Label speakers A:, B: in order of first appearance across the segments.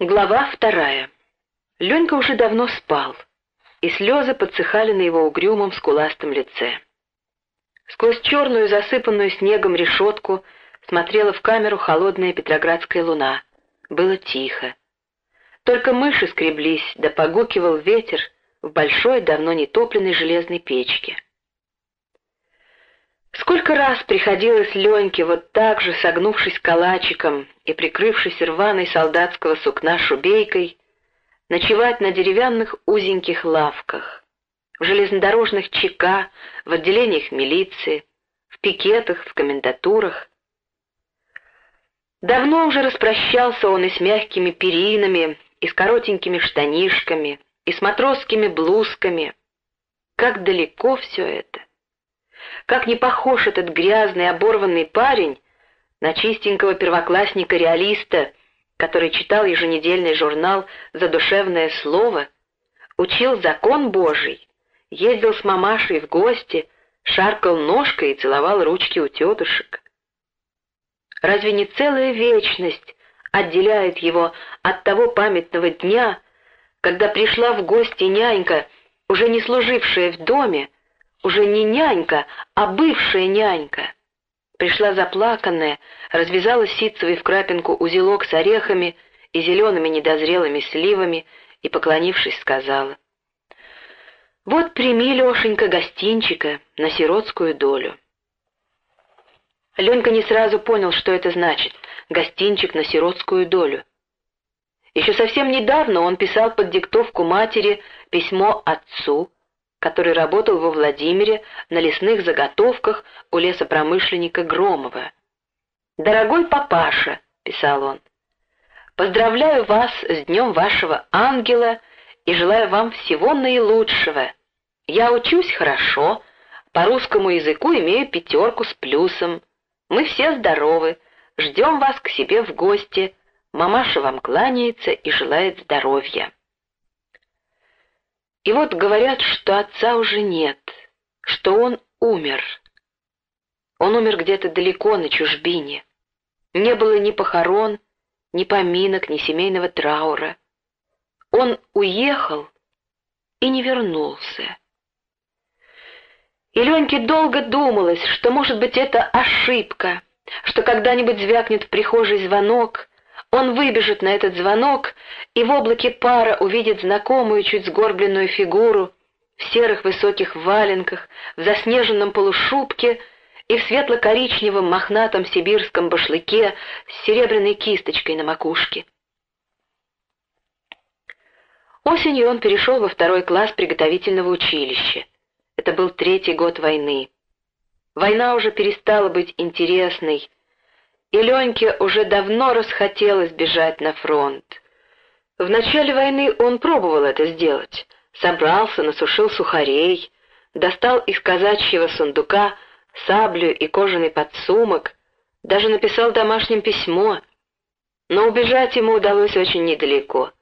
A: Глава вторая. Ленька уже давно спал, и слезы подсыхали на его угрюмом скуластом лице. Сквозь черную, засыпанную снегом решетку смотрела в камеру холодная петроградская луна. Было тихо. Только мыши скреблись, да погукивал ветер в большой, давно не топленной железной печке. Сколько раз приходилось Леньке вот так же, согнувшись калачиком и прикрывшись рваной солдатского сукна шубейкой, ночевать на деревянных узеньких лавках, в железнодорожных ЧК, в отделениях милиции, в пикетах, в комендатурах. Давно уже распрощался он и с мягкими перинами, и с коротенькими штанишками, и с матросскими блузками. Как далеко все это! Как не похож этот грязный, оборванный парень на чистенького первоклассника-реалиста, который читал еженедельный журнал «Задушевное слово», учил закон Божий, ездил с мамашей в гости, шаркал ножкой и целовал ручки у тетушек. Разве не целая вечность отделяет его от того памятного дня, когда пришла в гости нянька, уже не служившая в доме, уже не нянька, а бывшая нянька. Пришла заплаканная, развязала ситцевый в крапинку узелок с орехами и зелеными недозрелыми сливами и, поклонившись, сказала, «Вот прими, Лешенька, гостинчика на сиротскую долю». Ленька не сразу понял, что это значит — гостинчик на сиротскую долю. Еще совсем недавно он писал под диктовку матери письмо отцу, который работал во Владимире на лесных заготовках у лесопромышленника Громова. «Дорогой папаша», — писал он, — «поздравляю вас с днем вашего ангела и желаю вам всего наилучшего. Я учусь хорошо, по русскому языку имею пятерку с плюсом. Мы все здоровы, ждем вас к себе в гости. Мамаша вам кланяется и желает здоровья». И вот говорят, что отца уже нет, что он умер. Он умер где-то далеко, на чужбине. Не было ни похорон, ни поминок, ни семейного траура. Он уехал и не вернулся. И Леньке долго думалось, что, может быть, это ошибка, что когда-нибудь звякнет в прихожей звонок, он выбежит на этот звонок и в облаке пара увидит знакомую чуть сгорбленную фигуру в серых высоких валенках, в заснеженном полушубке и в светло-коричневом мохнатом сибирском башлыке с серебряной кисточкой на макушке. Осенью он перешел во второй класс приготовительного училища. Это был третий год войны. Война уже перестала быть интересной, и Леньке уже давно расхотелось бежать на фронт. В начале войны он пробовал это сделать. Собрался, насушил сухарей, достал из казачьего сундука саблю и кожаный подсумок, даже написал домашним письмо. Но убежать ему удалось очень недалеко.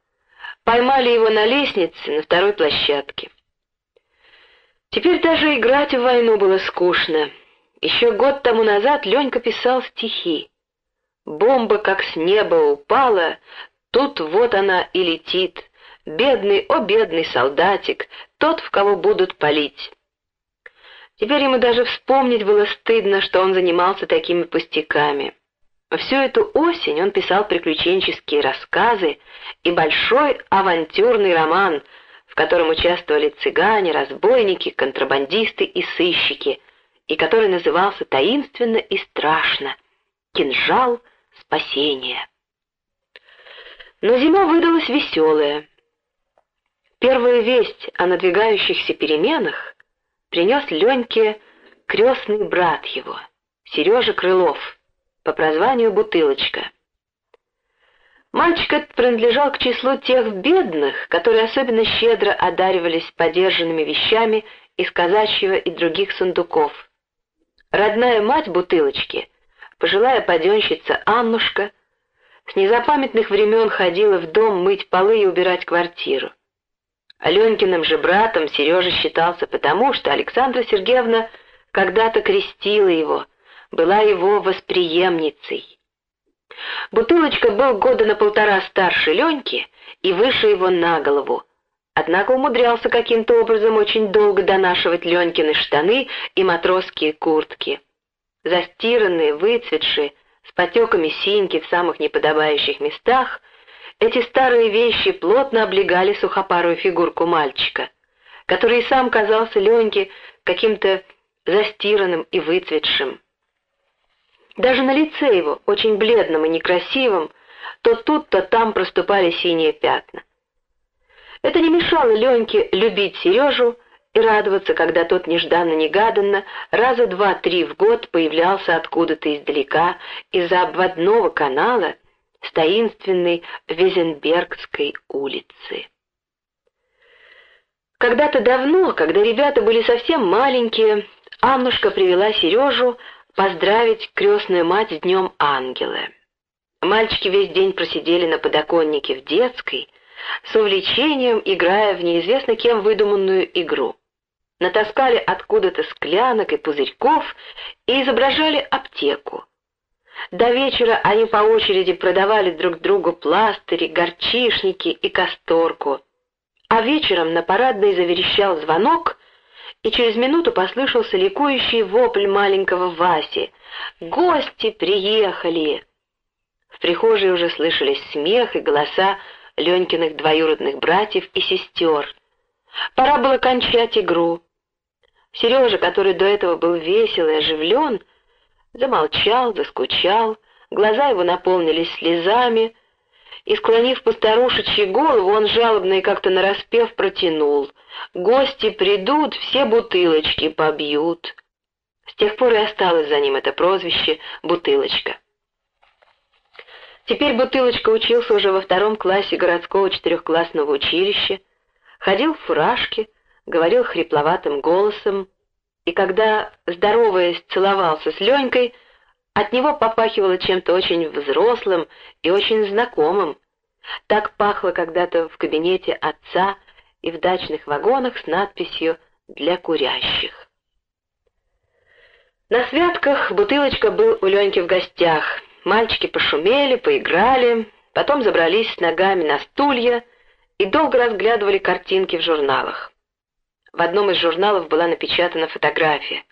A: Поймали его на лестнице на второй площадке. Теперь даже играть в войну было скучно. Еще год тому назад Ленька писал стихи. Бомба как с неба упала, тут вот она и летит. Бедный, о бедный солдатик, тот, в кого будут палить. Теперь ему даже вспомнить было стыдно, что он занимался такими пустяками. Всю эту осень он писал приключенческие рассказы и большой авантюрный роман, в котором участвовали цыгане, разбойники, контрабандисты и сыщики, и который назывался таинственно и страшно «Кинжал спасения. Но зима выдалась веселая. Первая весть о надвигающихся переменах принес Леньке крестный брат его, Сережа Крылов, по прозванию Бутылочка. Мальчик этот принадлежал к числу тех бедных, которые особенно щедро одаривались подержанными вещами из казачьего и других сундуков. Родная мать Бутылочки пожилая паденщица Аннушка с незапамятных времен ходила в дом мыть полы и убирать квартиру. Аленькиным же братом Сережа считался потому, что Александра Сергеевна когда-то крестила его, была его восприемницей. Бутылочка был года на полтора старше Леньки и выше его на голову, однако умудрялся каким-то образом очень долго донашивать Ленькины штаны и матросские куртки. Застиранные, выцветшие, с потеками синьки в самых неподобающих местах, эти старые вещи плотно облегали сухопарую фигурку мальчика, который и сам казался Леньке каким-то застиранным и выцветшим. Даже на лице его, очень бледным и некрасивым, то тут, то там проступали синие пятна. Это не мешало Леньке любить Сережу и радоваться, когда тот нежданно-негаданно раза два-три в год появлялся откуда-то издалека из-за обводного канала с таинственной Везенбергской улицы. Когда-то давно, когда ребята были совсем маленькие, Аннушка привела Сережу поздравить крестную мать с Днем Ангела. Мальчики весь день просидели на подоконнике в детской, с увлечением играя в неизвестно кем выдуманную игру. Натаскали откуда-то склянок и пузырьков и изображали аптеку. До вечера они по очереди продавали друг другу пластыри, горчишники и касторку. А вечером на парадной заверещал звонок, и через минуту послышался ликующий вопль маленького Васи. «Гости приехали!» В прихожей уже слышались смех и голоса Ленькиных двоюродных братьев и сестер. Пора было кончать игру. Сережа, который до этого был весел и оживлен, замолчал, заскучал, глаза его наполнились слезами, и, склонив постарушечьи голову, он жалобно и как-то нараспев протянул. «Гости придут, все бутылочки побьют». С тех пор и осталось за ним это прозвище «Бутылочка». Теперь Бутылочка учился уже во втором классе городского четырехклассного училища, ходил в фуражке, говорил хрипловатым голосом, и когда, здороваясь, целовался с Ленькой, от него попахивало чем-то очень взрослым и очень знакомым. Так пахло когда-то в кабинете отца и в дачных вагонах с надписью «Для курящих». На святках бутылочка был у Леньки в гостях. Мальчики пошумели, поиграли, потом забрались с ногами на стулья и долго разглядывали картинки в журналах. В одном из журналов была напечатана фотография.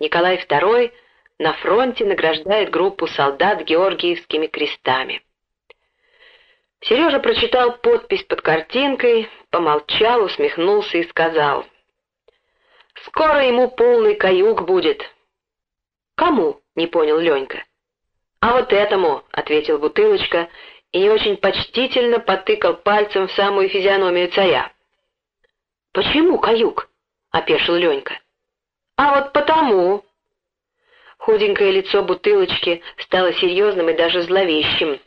A: Николай II на фронте награждает группу солдат георгиевскими крестами. Сережа прочитал подпись под картинкой, помолчал, усмехнулся и сказал. «Скоро ему полный каюк будет». «Кому?» — не понял Ленька. «А вот этому», — ответил Бутылочка и очень почтительно потыкал пальцем в самую физиономию царя. «Почему каюк?» — опешил Ленька. «А вот потому», Худенькое лицо бутылочки стало серьезным и даже зловещим.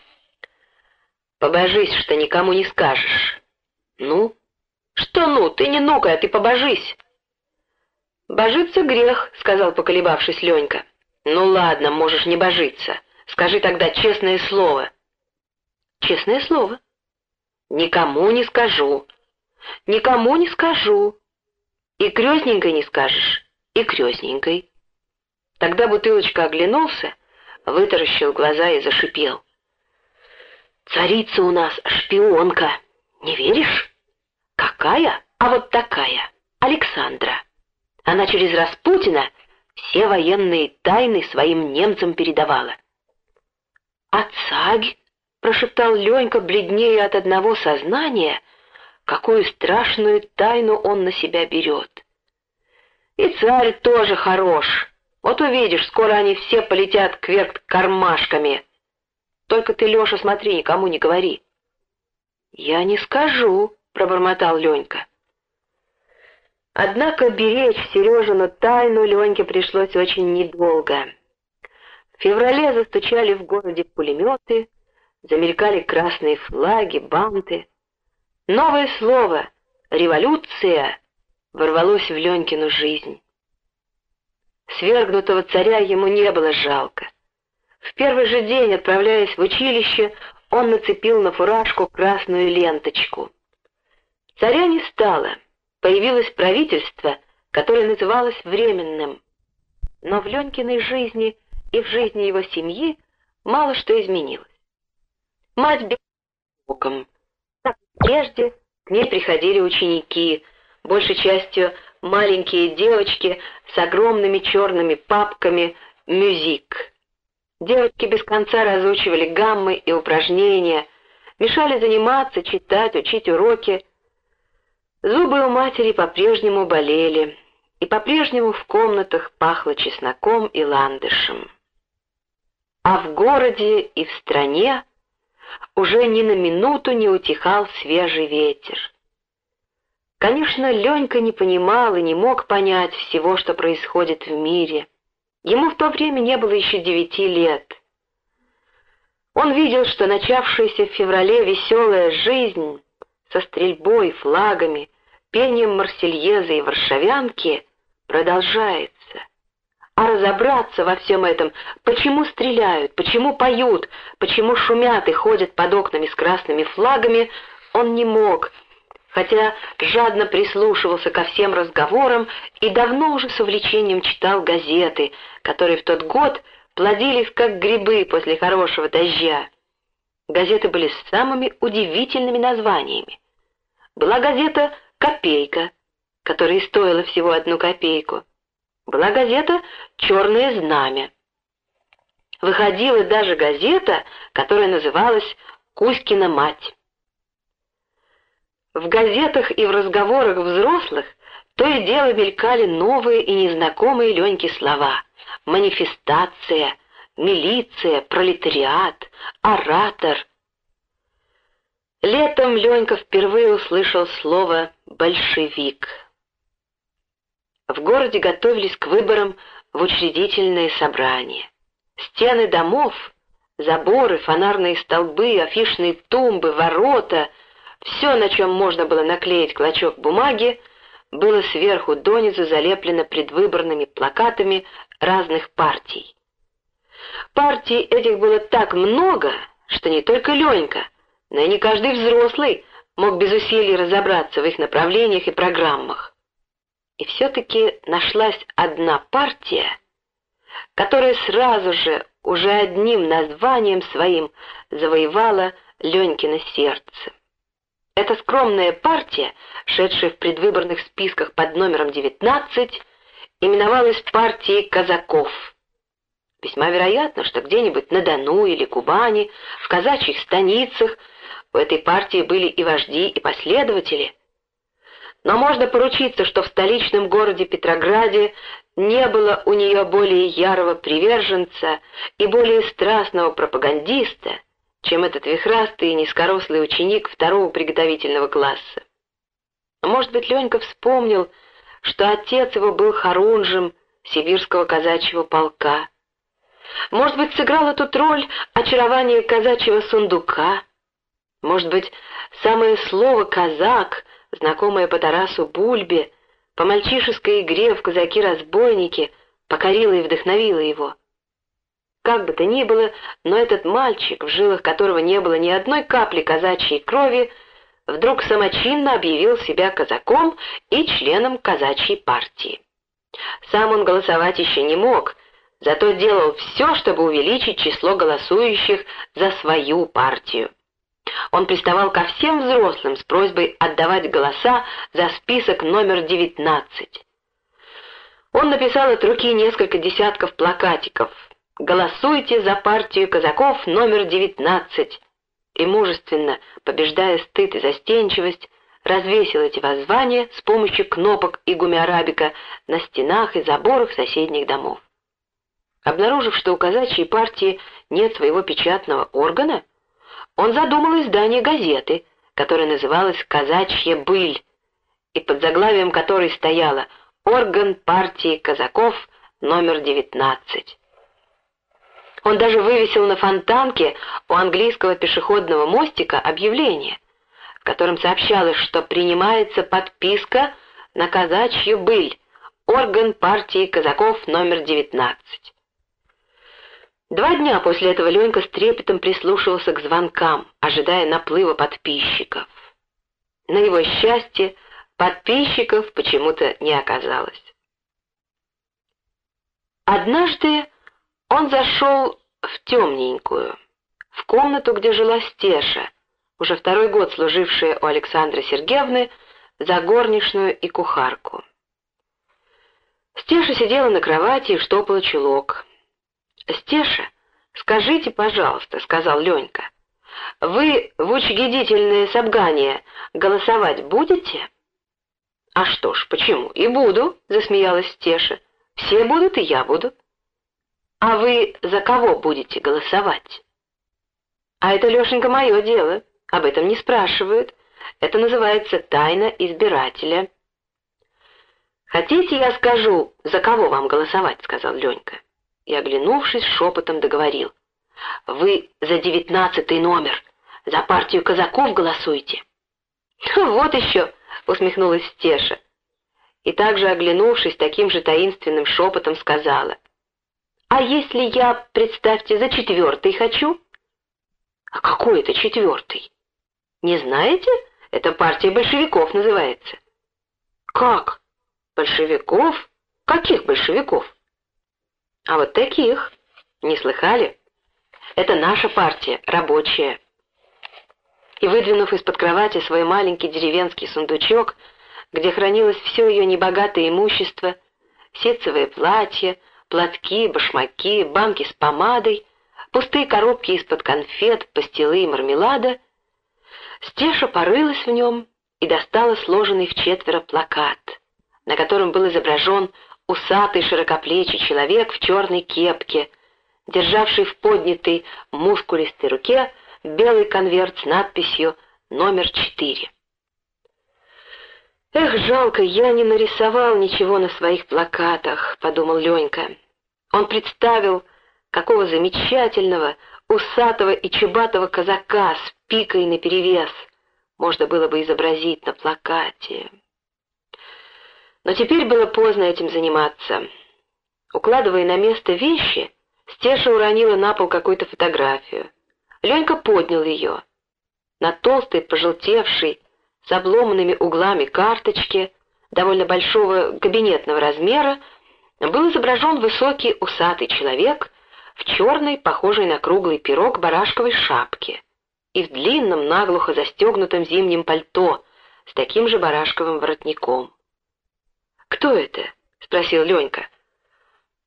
A: «Побожись, что никому не скажешь». «Ну?» «Что ну? Ты не ну-ка, а ты побожись». «Божиться грех», — сказал, поколебавшись Ленька. «Ну ладно, можешь не божиться. Скажи тогда честное слово». «Честное слово?» «Никому не скажу». «Никому не скажу». «И крестненькой не скажешь?» «И крестненькой». Тогда бутылочка оглянулся, вытаращил глаза и зашипел. «Царица у нас шпионка, не веришь?» «Какая? А вот такая, Александра. Она через Распутина все военные тайны своим немцам передавала». «А царь?» — прошептал Ленька, бледнее от одного сознания, какую страшную тайну он на себя берет. «И царь тоже хорош», вот увидишь, скоро они все полетят кверх кармашками. Только ты, Леша, смотри, никому не говори. Я не скажу, пробормотал Ленька. Однако беречь Сережину тайну Леньке пришлось очень недолго. В феврале застучали в городе пулеметы, замелькали красные флаги, банты. Новое слово «революция» ворвалось в Ленькину жизнь. Свергнутого царя ему не было жалко. В первый же день, отправляясь в училище, он нацепил на фуражку красную ленточку. Царя не стало, появилось правительство, которое называлось временным. Но в Ленькиной жизни и в жизни его семьи мало что изменилось. Мать бегала прежде, к ней приходили ученики, большей частью маленькие девочки с огромными черными папками «Мюзик». Девочки без конца разучивали гаммы и упражнения, мешали заниматься, читать, учить уроки. Зубы у матери по-прежнему болели, и по-прежнему в комнатах пахло чесноком и ландышем. А в городе и в стране уже ни на минуту не утихал свежий ветер. Конечно, Ленька не понимал и не мог понять всего, что происходит в мире. Ему в то время не было еще девяти лет. Он видел, что начавшаяся в феврале веселая жизнь со стрельбой, флагами, пением марсельезы и варшавянки продолжается. А разобраться во всем этом, почему стреляют, почему поют, почему шумят и ходят под окнами с красными флагами, он не мог, хотя жадно прислушивался ко всем разговорам и давно уже с увлечением читал газеты, которые в тот год плодились как грибы после хорошего дождя. Газеты были с самыми удивительными названиями. Была газета «Копейка», которая стоила всего одну копейку. Была газета «Черное знамя». Выходила даже газета, которая называлась «Кузькина мать». В газетах и в разговорах взрослых то и дело мелькали новые и незнакомые Леньке слова. Манифестация, милиция, пролетариат, оратор. Летом Ленька впервые услышал слово «большевик». В городе готовились к выборам в учредительные собрания. Стены домов, заборы, фонарные столбы, афишные тумбы, ворота — все, на чем можно было наклеить клочок бумаги, было сверху донизу залеплено предвыборными плакатами разных партий. Партий этих было так много, что не только Ленька, но и не каждый взрослый мог без усилий разобраться в их направлениях и программах. И все-таки нашлась одна партия, которая сразу же, уже одним названием своим, завоевала Ленькино сердце. Эта скромная партия, шедшая в предвыборных списках под номером 19, именовалась партией казаков. Весьма вероятно, что где-нибудь на Дону или Кубани, в казачьих станицах, у этой партии были и вожди, и последователи. Но можно поручиться, что в столичном городе Петрограде не было у нее более ярого приверженца и более страстного пропагандиста, чем этот вихрастый и низкорослый ученик второго приготовительного класса. Может быть, Ленька вспомнил, что отец его был хорунжем сибирского казачьего полка. Может быть, сыграл эту роль очарование казачьего сундука. Может быть, самое слово «казак», знакомое по Тарасу Бульбе, по мальчишеской игре в «Казаки-разбойники», покорило и вдохновило его. Как бы то ни было, но этот мальчик, в жилах которого не было ни одной капли казачьей крови, вдруг самочинно объявил себя казаком и членом казачьей партии. Сам он голосовать еще не мог, зато делал все, чтобы увеличить число голосующих за свою партию. Он приставал ко всем взрослым с просьбой отдавать голоса за список номер 19. Он написал от руки несколько десятков плакатиков, Голосуйте за партию казаков номер 19. И мужественно, побеждая стыд и застенчивость, развесил эти воззвания с помощью кнопок и гумиарабика на стенах и заборах соседних домов. Обнаружив, что у казачьей партии нет своего печатного органа, он задумал издание газеты, которая называлась «Казачья быль», и под заглавием которой стояло «Орган партии казаков номер 19». Он даже вывесил на фонтанке у английского пешеходного мостика объявление, в котором сообщалось, что принимается подписка на казачью быль, орган партии казаков номер 19. Два дня после этого Ленька с трепетом прислушивался к звонкам, ожидая наплыва подписчиков. На его счастье подписчиков почему-то не оказалось. Однажды он зашел в темненькую, в комнату, где жила Стеша, уже второй год служившая у Александры Сергеевны за горничную и кухарку. Стеша сидела на кровати и штопала чулок. «Стеша, скажите, пожалуйста», — сказал Ленька, — «вы в учредительное собрание голосовать будете?» «А что ж, почему? И буду», — засмеялась Стеша. «Все будут, и я буду». «А вы за кого будете голосовать?» «А это, Лешенька, мое дело. Об этом не спрашивают. Это называется тайна избирателя». «Хотите, я скажу, за кого вам голосовать?» — сказал Ленька. И, оглянувшись, шепотом договорил. «Вы за девятнадцатый номер, за партию казаков голосуете». «Вот еще!» — усмехнулась Стеша. И также, оглянувшись, таким же таинственным шепотом сказала. «А если я, представьте, за четвертый хочу?» «А какой это четвертый?» «Не знаете? Это партия большевиков называется». «Как? Большевиков? Каких большевиков?» «А вот таких. Не слыхали? Это наша партия, рабочая» и, выдвинув из-под кровати свой маленький деревенский сундучок, где хранилось все ее небогатое имущество, ситцевые платья, платки, башмаки, банки с помадой, пустые коробки из-под конфет, пастилы и мармелада, Стеша порылась в нем и достала сложенный в четверо плакат, на котором был изображен усатый широкоплечий человек в черной кепке, державший в поднятой мускулистой руке белый конверт с надписью «Номер 4». «Эх, жалко, я не нарисовал ничего на своих плакатах», — подумал Ленька. Он представил, какого замечательного, усатого и чубатого казака с пикой наперевес можно было бы изобразить на плакате. Но теперь было поздно этим заниматься. Укладывая на место вещи, Стеша уронила на пол какую-то фотографию. Ленька поднял ее. На толстой, пожелтевшей, с обломанными углами карточке, довольно большого кабинетного размера, был изображен высокий усатый человек в черной, похожей на круглый пирог, барашковой шапке и в длинном, наглухо застегнутом зимнем пальто с таким же барашковым воротником. «Кто это?» — спросил Ленька.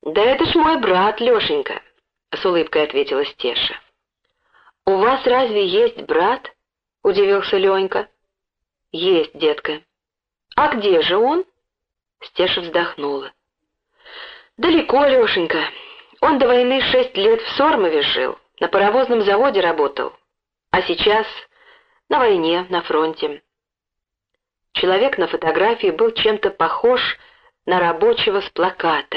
A: «Да это ж мой брат, Лешенька», — с улыбкой ответила Стеша. «У вас разве есть брат?» — удивился Ленька. «Есть, детка». «А где же он?» Стеша вздохнула. «Далеко, Лешенька. Он до войны шесть лет в Сормове жил, на паровозном заводе работал. А сейчас на войне, на фронте». Человек на фотографии был чем-то похож на рабочего с плаката.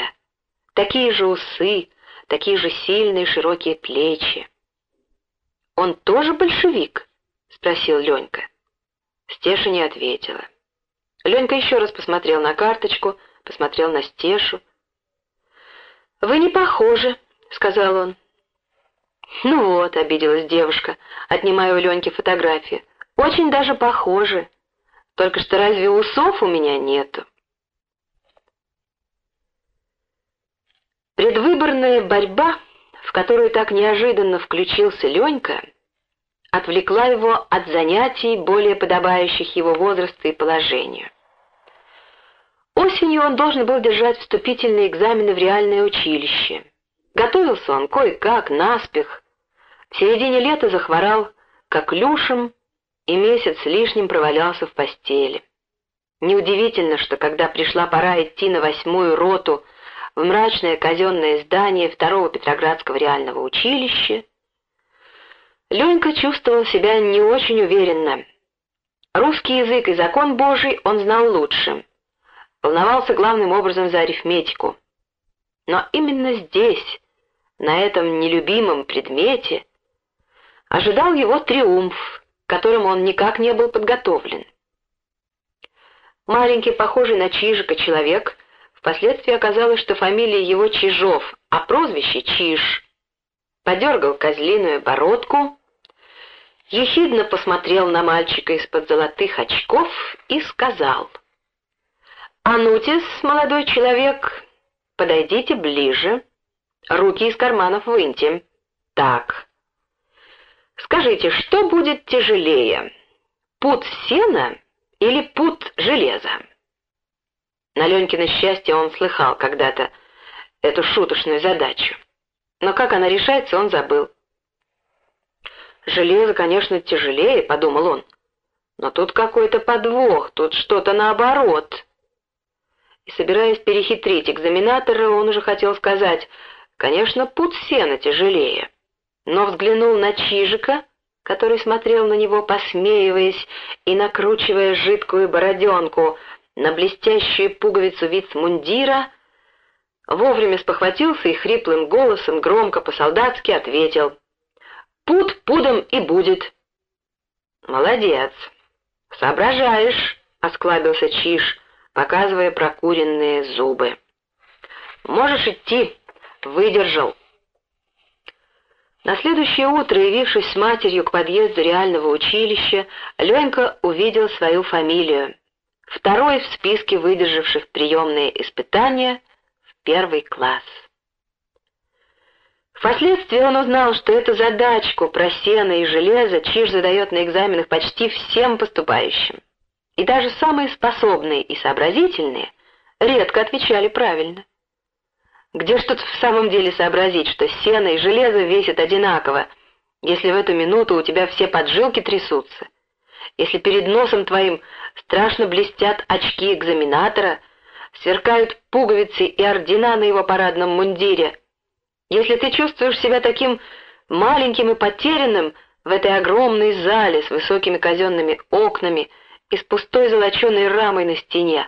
A: Такие же усы, такие же сильные широкие плечи. «Он тоже большевик?» — спросил Ленька. Стеша не ответила. Ленька еще раз посмотрел на карточку, посмотрел на Стешу. «Вы не похожи», — сказал он. «Ну вот», — обиделась девушка, отнимая у Леньки фотографию. «Очень даже похожи. Только что разве усов у меня нету?» Предвыборная борьба в которую так неожиданно включился Ленька, отвлекла его от занятий, более подобающих его возрасту и положению. Осенью он должен был держать вступительные экзамены в реальное училище. Готовился он кое-как, наспех. В середине лета захворал как люшем и месяц лишним провалялся в постели. Неудивительно, что когда пришла пора идти на восьмую роту в мрачное казенное здание второго Петроградского реального училища, Ленька чувствовал себя не очень уверенно. Русский язык и закон Божий он знал лучше. Волновался главным образом за арифметику. Но именно здесь, на этом нелюбимом предмете, ожидал его триумф, к которому он никак не был подготовлен. Маленький, похожий на Чижика человек — Впоследствии оказалось, что фамилия его Чижов, а прозвище Чиж. Подергал козлиную бородку, ехидно посмотрел на мальчика из-под золотых очков и сказал. «Анутис, молодой человек, подойдите ближе, руки из карманов выньте. Так. Скажите, что будет тяжелее, пут сена или пут железа? На Ленькино счастье он слыхал когда-то эту шуточную задачу. Но как она решается, он забыл. «Железо, конечно, тяжелее», — подумал он. «Но тут какой-то подвох, тут что-то наоборот». И, собираясь перехитрить экзаменатора, он уже хотел сказать, «Конечно, путь сена тяжелее». Но взглянул на Чижика, который смотрел на него, посмеиваясь и накручивая жидкую бороденку на блестящую пуговицу вицмундира, вовремя спохватился и хриплым голосом громко по-солдатски ответил «Пуд пудом и будет». «Молодец! Соображаешь!» — осклабился Чиж, показывая прокуренные зубы. «Можешь идти, выдержал». На следующее утро, явившись с матерью к подъезду реального училища, Ленька увидел свою фамилию. Второй в списке выдержавших приемные испытания в первый класс. Впоследствии он узнал, что эту задачку про сено и железо Чиж задает на экзаменах почти всем поступающим. И даже самые способные и сообразительные редко отвечали правильно. Где ж тут в самом деле сообразить, что сено и железо весят одинаково, если в эту минуту у тебя все поджилки трясутся? Если перед носом твоим страшно блестят очки экзаменатора, сверкают пуговицы и ордена на его парадном мундире, если ты чувствуешь себя таким маленьким и потерянным в этой огромной зале с высокими казенными окнами и с пустой золоченой рамой на стене,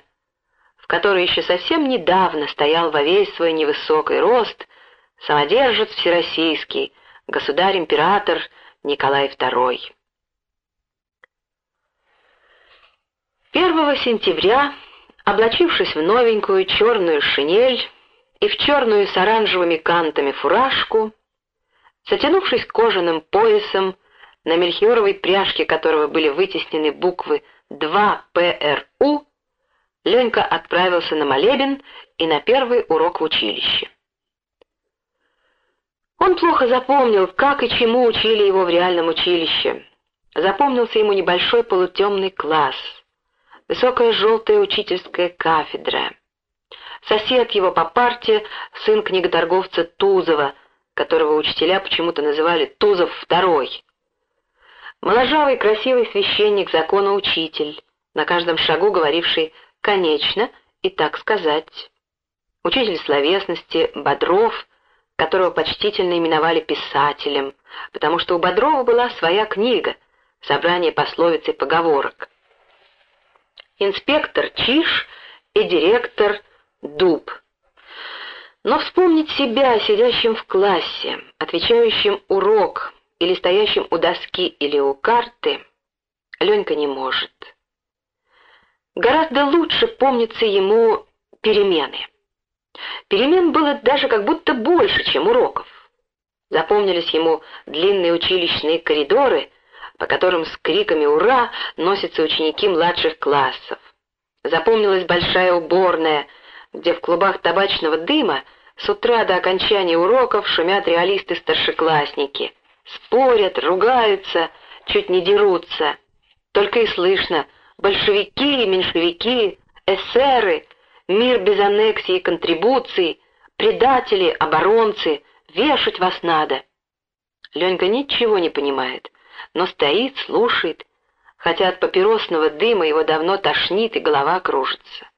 A: в которой еще совсем недавно стоял во весь свой невысокий рост самодержец всероссийский, государь-император Николай II. 1 сентября, облачившись в новенькую черную шинель, и в черную с оранжевыми кантами фуражку, затянувшись кожаным поясом, на мельхиоровой пряжке которого были вытеснены буквы 2ПРУ, Ленька отправился на молебен и на первый урок в училище. Он плохо запомнил, как и чему учили его в реальном училище. Запомнился ему небольшой полутемный класс, высокая желтая учительская кафедра, сосед его по парте, сын книготорговца Тузова, которого учителя почему-то называли Тузов II. Моложавый красивый священник-законоучитель, на каждом шагу говоривший «конечно» и «так сказать». Учитель словесности Бодров, которого почтительно именовали писателем, потому что у Бодрова была своя книга «Собрание пословиц и поговорок». Инспектор Чиш и директор дуб. Но вспомнить себя, сидящим в классе, отвечающим урок или стоящим у доски или у карты, Ленька не может. Гораздо лучше помнится ему перемены. Перемен было даже как будто больше, чем уроков. Запомнились ему длинные училищные коридоры, по которым с криками «Ура!» носятся ученики младших классов. Запомнилась большая уборная — где в клубах табачного дыма с утра до окончания уроков шумят реалисты-старшеклассники. Спорят, ругаются, чуть не дерутся. Только и слышно «большевики, меньшевики, эсеры, мир без аннексии и контрибуций, предатели, оборонцы, вешать вас надо». Ленька ничего не понимает, но стоит, слушает, хотя от папиросного дыма его давно тошнит и голова кружится.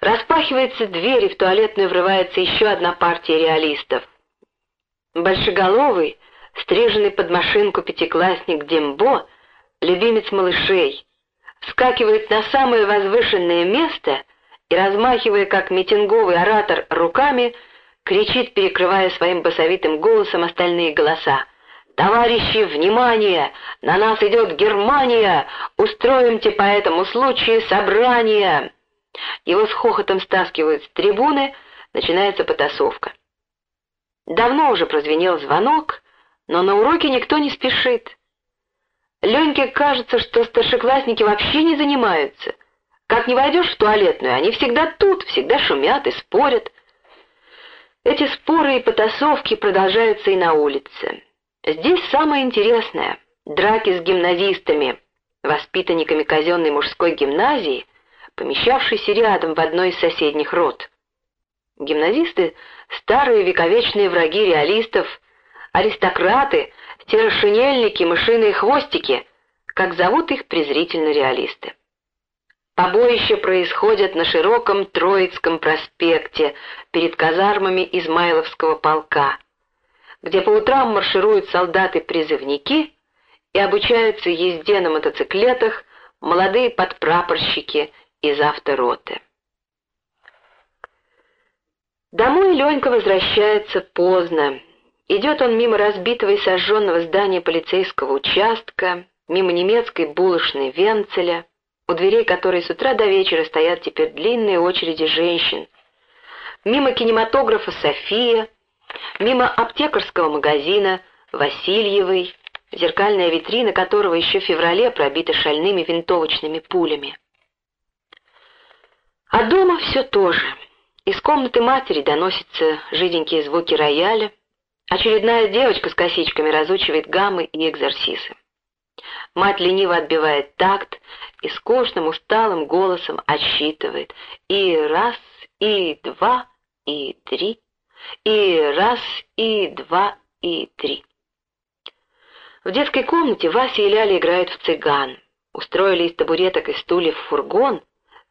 A: Распахивается дверь, и в туалетную врывается еще одна партия реалистов. Большеголовый, стриженный под машинку пятиклассник Дембо, любимец малышей, вскакивает на самое возвышенное место и, размахивая как митинговый оратор руками, кричит, перекрывая своим басовитым голосом остальные голоса. «Товарищи, внимание! На нас идет Германия! Устроимте по этому случаю собрание!» Его с хохотом стаскивают с трибуны, начинается потасовка. Давно уже прозвенел звонок, но на уроке никто не спешит. Леньке кажется, что старшеклассники вообще не занимаются. Как не войдешь в туалетную, они всегда тут, всегда шумят и спорят. Эти споры и потасовки продолжаются и на улице. Здесь самое интересное — драки с гимназистами, воспитанниками казенной мужской гимназии, помещавшейся рядом в одной из соседних рот. Гимназисты — старые вековечные враги реалистов, аристократы, террашинельники, мышиные хвостики, как зовут их презрительно реалисты. Побоища происходят на широком Троицком проспекте перед казармами Измайловского полка, где по утрам маршируют солдаты-призывники и обучаются езде на мотоциклетах молодые подпрапорщики из автороты. Домой Ленька возвращается поздно. Идет он мимо разбитого и сожженного здания полицейского участка, мимо немецкой булочной Венцеля, у дверей которой с утра до вечера стоят теперь длинные очереди женщин, мимо кинематографа «София», мимо аптекарского магазина «Васильевой», зеркальная витрина которого еще в феврале пробита шальными винтовочными пулями. А дома все то же. Из комнаты матери доносятся жиденькие звуки рояля. Очередная девочка с косичками разучивает гаммы и экзорсисы. Мать лениво отбивает такт и скучным усталым голосом отсчитывает. И раз, и два, и три, и раз, и два, и три. В детской комнате Вася и Ляля играют в цыган. Устроили из табуреток и стульев фургон,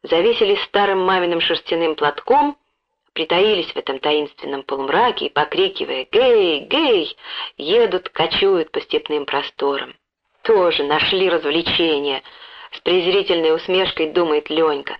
A: завесились старым маминым шерстяным платком — притаились в этом таинственном полумраке и, покрикивая «Гей! Гей!», едут, кочуют по степным просторам. Тоже нашли развлечение. С презрительной усмешкой думает Ленька.